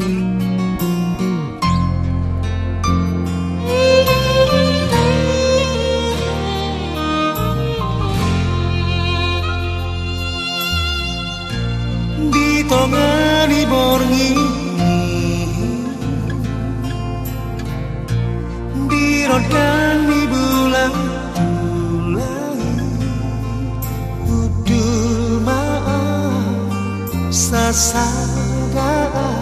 Di tongani borngi di rodani bulan bulan udul maaf sasadaan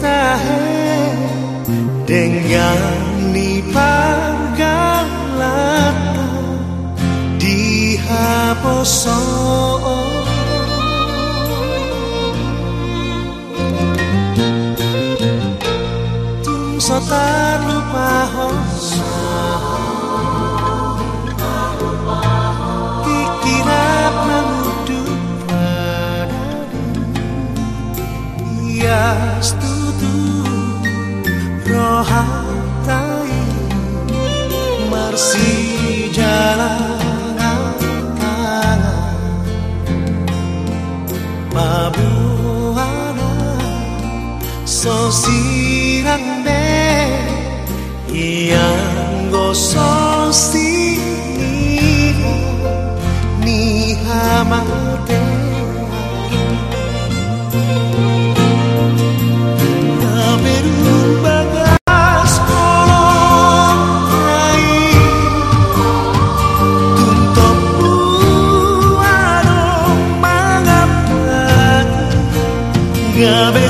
Tahan Dengan ni panggalata Di haposo so tak lupa Rohatai Marsi jalan tangan Babuana Sosiran yang gosong ni Love it.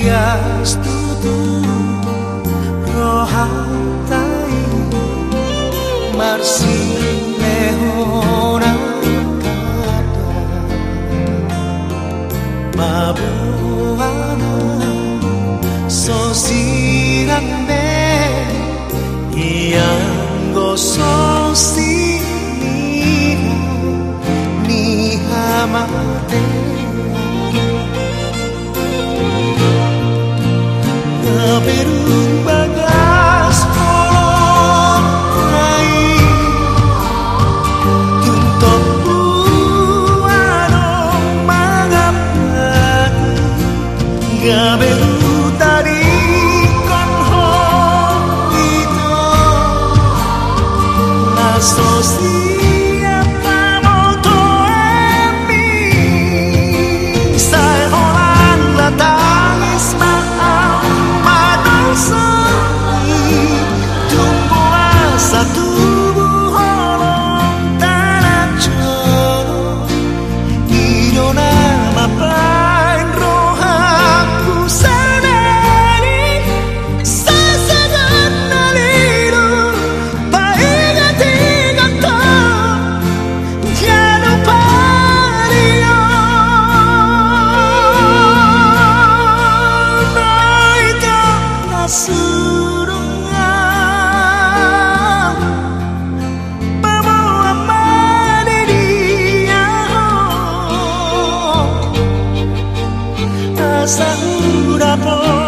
Ya setuju rohatai Marsi lehona see. couple